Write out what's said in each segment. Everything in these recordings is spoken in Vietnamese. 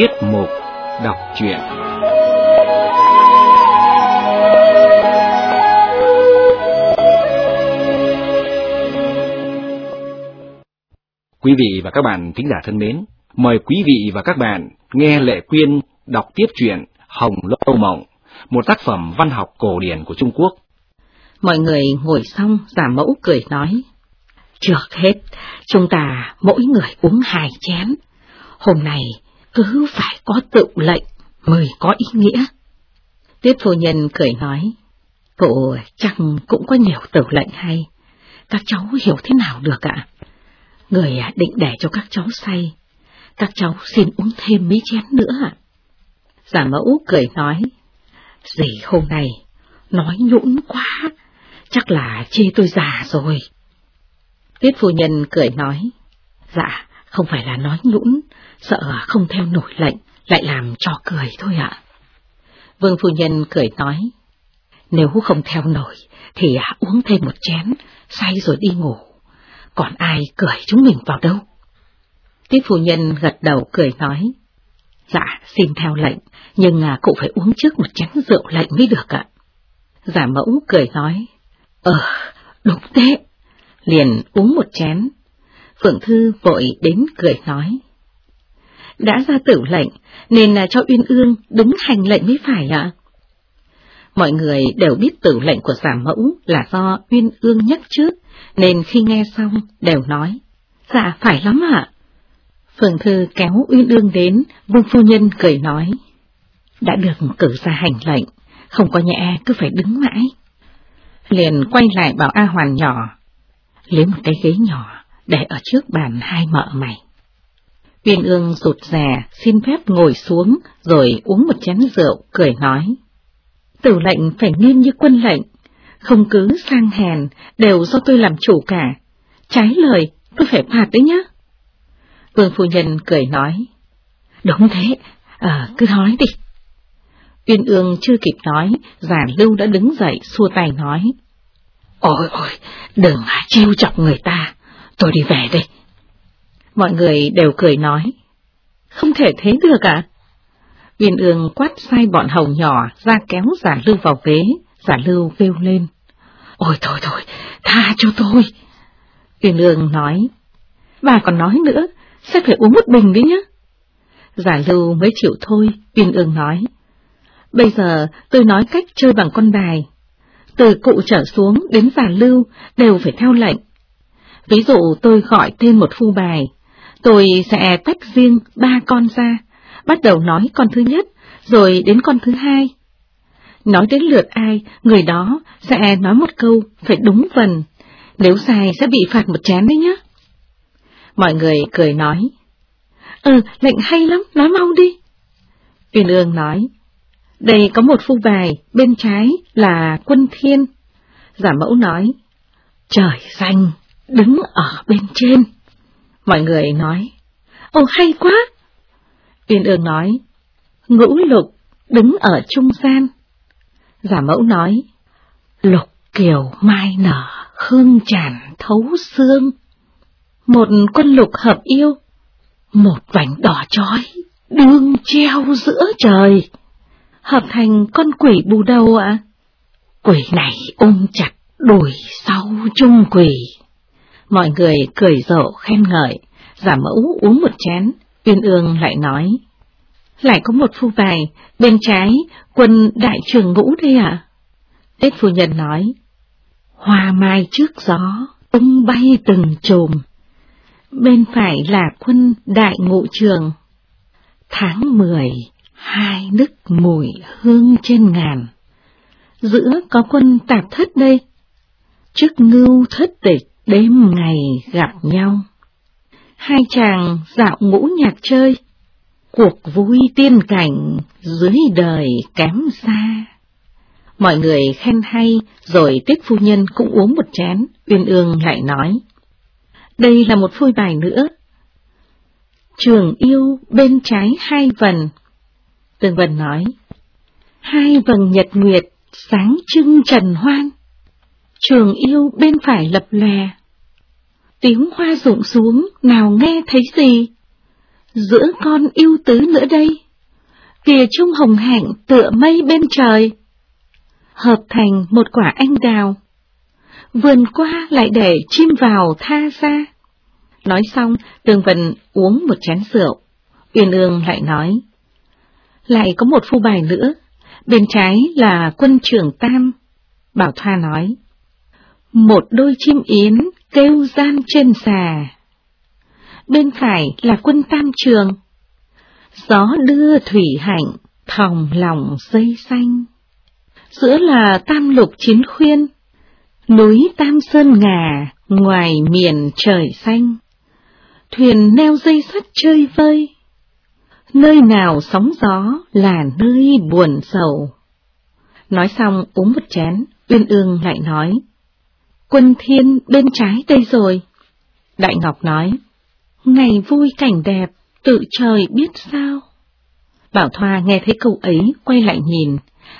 Tiết mục đọc truyện Quý vị và các bạn thính giả thân mến, mời quý vị và các bạn nghe Lệ Quyên đọc tiếp truyện Hồng Lâu Mộng, một tác phẩm văn học cổ điển của Trung Quốc. Mọi người ngồi xong, giả mẫu cười nói. Trước hết, chúng ta mỗi người uống hai chén. Hôm nay cứ phải có tự lệnh mới có ý nghĩa. Tiết phu nhân cười nói, cụ chẳng cũng có nhiều tự lệnh hay, các cháu hiểu thế nào được ạ? Người định để cho các cháu say, các cháu xin uống thêm mấy chén nữa ạ. Giả mẫu cười nói, gì hôm nay, nói nhũn quá, chắc là chê tôi già rồi. Tiết phu nhân cười nói, dạ, không phải là nói nhũn, sợ không theo nổi lệnh, lại làm cho cười thôi ạ. Vương phu nhân cười nói, nếu không theo nổi, thì uống thêm một chén, say rồi đi ngủ, còn ai cười chúng mình vào đâu. Tiết phu nhân gật đầu cười nói, dạ, xin theo lệnh, nhưng à, cụ phải uống trước một chén rượu lạnh mới được ạ. Giả mẫu cười nói, ờ, đúng thế, liền uống một chén. Phượng Thư vội đến cười nói, đã ra tử lệnh, nên là cho Uyên Ương đứng hành lệnh mới phải ạ. Mọi người đều biết tử lệnh của giả mẫu là do Uyên Ương nhắc trước, nên khi nghe xong đều nói, dạ phải lắm ạ. Phượng Thư kéo Uyên Ương đến, Vương Phu Nhân cười nói, đã được cử ra hành lệnh, không có nhẹ cứ phải đứng mãi. Liền quay lại bảo A Hoàn nhỏ, lấy một cái ghế nhỏ để ở trước bàn hai mợ mày. Uyên ương rụt rè, xin phép ngồi xuống, rồi uống một chén rượu, cười nói. Tử lệnh phải nghiêm như quân lệnh, không cứ sang hèn, đều do tôi làm chủ cả. Trái lời, tôi phải phạt đấy nhá. Vương phu nhân cười nói. Đúng thế, à, cứ nói đi. Uyên ương chưa kịp nói, giả lưu đã đứng dậy xua tay nói. Ôi ôi, đừng chiêu chọc người ta, tôi đi về đây. Mọi người đều cười nói. Không thể thế được ạ. À? viên ương quát sai bọn hầu nhỏ ra kéo giả lưu vào ghế, giả lưu kêu lên. Ôi thôi thôi, tha cho tôi. viên ương nói. Bà còn nói nữa, sẽ phải uống một bình đi nhá. Giả lưu mới chịu thôi, viên ương nói. Bây giờ tôi nói cách chơi bằng con bài. Từ cụ trở xuống đến giả lưu đều phải theo lệnh. Ví dụ tôi gọi tên một phu bài, Tôi sẽ tách riêng ba con ra, bắt đầu nói con thứ nhất, rồi đến con thứ hai. Nói đến lượt ai, người đó sẽ nói một câu phải đúng phần, nếu sai sẽ bị phạt một chén đấy nhá. Mọi người cười nói, Ừ, lệnh hay lắm, nói mau đi. Uyên ương nói, đây có một phu bài, bên trái là quân thiên. Giả mẫu nói, trời xanh, đứng ở bên trên. Mọi người nói, Ồ hay quá! Uyên ương nói, ngũ lục đứng ở trung gian. Giả mẫu nói, lục kiều mai nở, hương tràn thấu xương. Một quân lục hợp yêu, một vành đỏ chói, đương treo giữa trời. Hợp thành con quỷ bù đầu ạ. Quỷ này ôm chặt đuổi sau trung quỷ. Mọi người cười rộ khen ngợi, giả mẫu uống một chén, Uyên Ương lại nói. Lại có một phu bài, bên trái, quân đại trường ngũ đây ạ. À? Tết phu nhân nói. Hoa mai trước gió, tung bay từng chùm. Bên phải là quân đại ngũ trường. Tháng mười, hai nức mùi hương trên ngàn. Giữa có quân tạp thất đây. Trước ngưu thất tịch, đêm ngày gặp nhau. Hai chàng dạo ngũ nhạc chơi, cuộc vui tiên cảnh dưới đời kém xa. Mọi người khen hay, rồi tiết phu nhân cũng uống một chén, Uyên Ương lại nói. Đây là một phôi bài nữa. Trường yêu bên trái hai vần. Tương Vân nói. Hai vầng nhật nguyệt, sáng trưng trần hoan trường yêu bên phải lập lè. Tiếng hoa rụng xuống, nào nghe thấy gì? giữa con yêu tứ nữa đây. Kìa trung hồng hạnh tựa mây bên trời. Hợp thành một quả anh đào. Vườn qua lại để chim vào tha ra. Nói xong, Tường Vân uống một chén rượu. Uyên ương lại nói. Lại có một phu bài nữa, bên trái là quân trưởng Tam. Bảo Thoa nói. Một đôi chim yến kêu gian trên xà. Bên phải là quân Tam Trường. Gió đưa thủy hạnh, thòng lòng dây xanh. Giữa là Tam Lục Chiến Khuyên, núi Tam Sơn Ngà, ngoài miền trời xanh thuyền neo dây sắt chơi vơi. Nơi nào sóng gió là nơi buồn sầu. Nói xong uống một chén, Uyên Ương lại nói. Quân thiên bên trái đây rồi. Đại Ngọc nói. Ngày vui cảnh đẹp, tự trời biết sao. Bảo Thoa nghe thấy câu ấy, quay lại nhìn.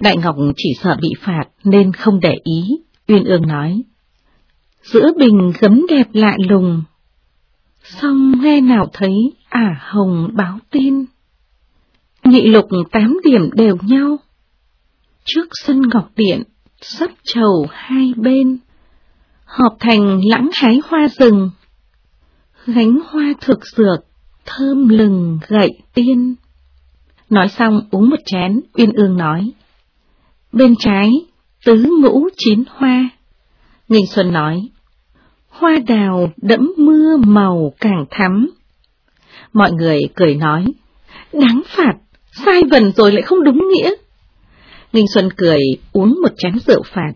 Đại Ngọc chỉ sợ bị phạt nên không để ý. Uyên Ương nói. Giữa bình gấm đẹp lạ lùng, Xong nghe nào thấy ả hồng báo tin. Nhị lục tám điểm đều nhau. Trước sân ngọc điện, sắp trầu hai bên. Họp thành lãng hái hoa rừng. Gánh hoa thực dược, thơm lừng gậy tiên. Nói xong uống một chén, Uyên Ương nói. Bên trái, tứ ngũ chín hoa. Nghinh Xuân nói, hoa đào đẫm mưa màu càng thắm. Mọi người cười nói, đáng phạt, sai vần rồi lại không đúng nghĩa. nghinh Xuân cười uống một chén rượu phạt.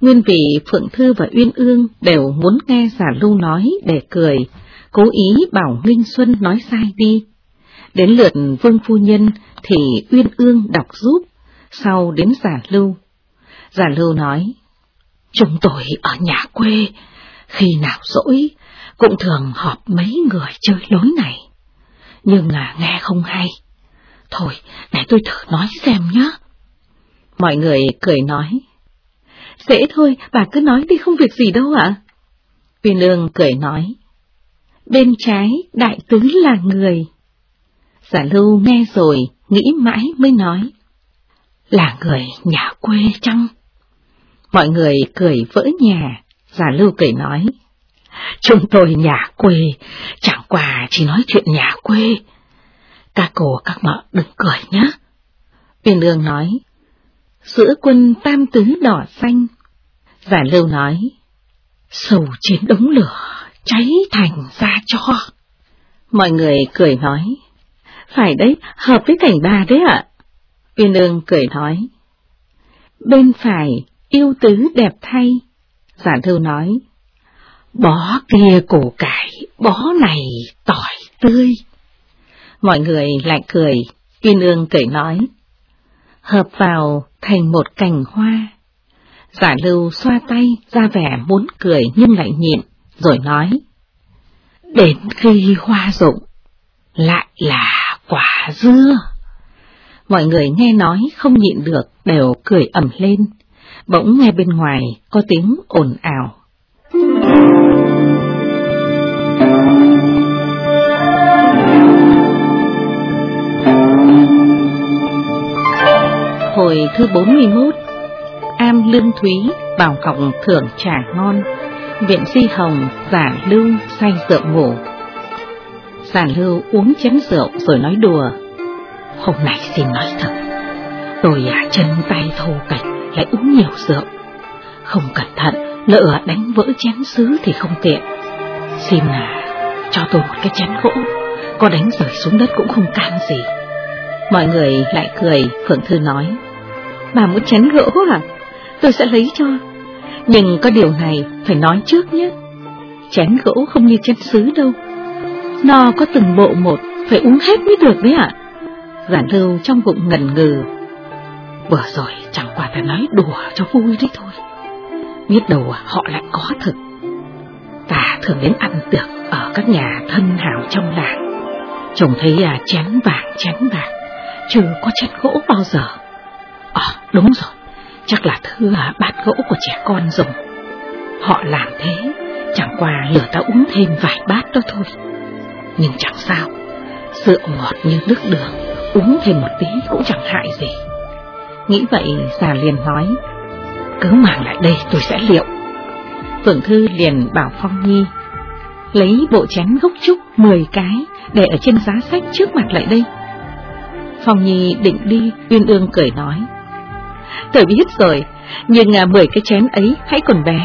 Nguyên vị Phượng Thư và Uyên Ương đều muốn nghe giả lưu nói để cười, cố ý bảo Nguyên Xuân nói sai đi. Đến lượt Vương Phu Nhân thì Uyên Ương đọc giúp, sau đến giả lưu. Giả lưu nói, Chúng tôi ở nhà quê, khi nào rỗi, cũng thường họp mấy người chơi lối này. Nhưng là nghe không hay. Thôi, để tôi thử nói xem nhé. Mọi người cười nói. Dễ thôi, bà cứ nói đi không việc gì đâu ạ. Viên Lương cười nói. Bên trái đại tướng là người. Giả lưu nghe rồi, nghĩ mãi mới nói. Là người nhà quê chăng? Mọi người cười vỡ nhà, Giả lưu cười nói, chúng tôi nhà quê, chẳng qua chỉ nói chuyện nhà quê. Các cô các mợ đừng cười nhé. Viên Lương nói, giữa quân tam tứ đỏ xanh. Giả lưu nói, sầu trên đống lửa, cháy thành ra cho. Mọi người cười nói, phải đấy, hợp với cảnh bà đấy ạ. Uyên ương cười nói, bên phải yêu tứ đẹp thay, Giản thư nói, bó kia củ cải, bó này tỏi tươi. Mọi người lại cười, Uyên Ương cười nói, hợp vào thành một cành hoa. Giả lưu xoa tay ra vẻ muốn cười nhưng lại nhịn, rồi nói, đến khi hoa rụng, lại là quả dưa. Mọi người nghe nói không nhịn được đều cười ẩm lên, bỗng nghe bên ngoài có tiếng ồn ào. Hồi thứ 41 Am Lương Thúy bảo cọc thưởng trà ngon Viện Di Hồng giả lưu say rượu ngủ Giả lưu uống chén rượu rồi nói đùa Hôm nay xin nói thật Tôi à chân tay thô cạch lại uống nhiều rượu. Không cẩn thận, lỡ đánh vỡ chén sứ thì không tiện. Xin à, cho tôi một cái chén gỗ, có đánh rơi xuống đất cũng không can gì. Mọi người lại cười, Phượng Thư nói, bà muốn chén gỗ à? Tôi sẽ lấy cho. Nhưng có điều này phải nói trước nhé. Chén gỗ không như chén sứ đâu. Nó có từng bộ một, phải uống hết mới được đấy ạ. Giản lưu trong bụng ngần ngừ, Vừa rồi chẳng qua phải nói đùa cho vui đấy thôi. Biết đâu à, họ lại có thực. Ta thường đến ăn tiệc ở các nhà thân hào trong làng. Chồng thấy à, chén vàng chén bạc, chưa có chén gỗ bao giờ. Đúng rồi, chắc là thứ à, bát gỗ của trẻ con dùng. Họ làm thế, chẳng qua lửa ta uống thêm vài bát đó thôi. Nhưng chẳng sao, Rượu ngọt như nước đường, uống thêm một tí cũng chẳng hại gì. Nghĩ vậy già liền nói, cứ mang lại đây tôi sẽ liệu. Phượng Thư liền bảo Phong Nhi, lấy bộ chén gốc trúc 10 cái để ở trên giá sách trước mặt lại đây. Phong Nhi định đi, Uyên Ương cười nói, tôi biết rồi, nhưng à, mười cái chén ấy hãy còn bé.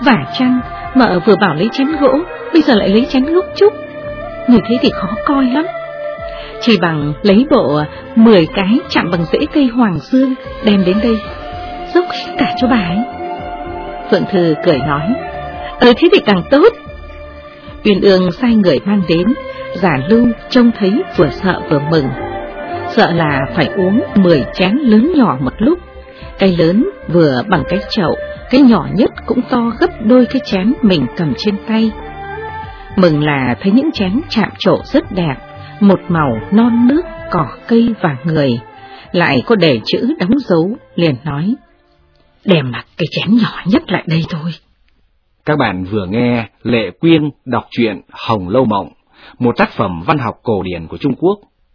Vả chăng, mợ vừa bảo lấy chén gỗ, bây giờ lại lấy chén lúc trúc. Như thế thì khó coi lắm. Chỉ bằng lấy bộ à, 10 cái chạm bằng rễ cây hoàng dương đem đến đây, dốc cả cho bà ấy. Phượng Thư cười nói, ờ thế thì càng tốt. Uyên ương sai người mang đến, giả lưu trông thấy vừa sợ vừa mừng. Sợ là phải uống 10 chén lớn nhỏ một lúc, cái lớn vừa bằng cái chậu, cái nhỏ nhất cũng to gấp đôi cái chén mình cầm trên tay. Mừng là thấy những chén chạm trổ rất đẹp, một màu non nước, cỏ cây và người, lại có để chữ đóng dấu, liền nói, để mặc cái chén nhỏ nhất lại đây thôi. Các bạn vừa nghe Lệ Quyên đọc truyện Hồng Lâu Mộng, một tác phẩm văn học cổ điển của Trung Quốc.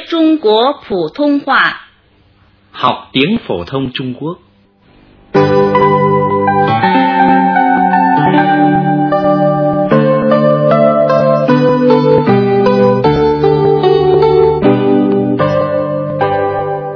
中国普通话。好点普通中国。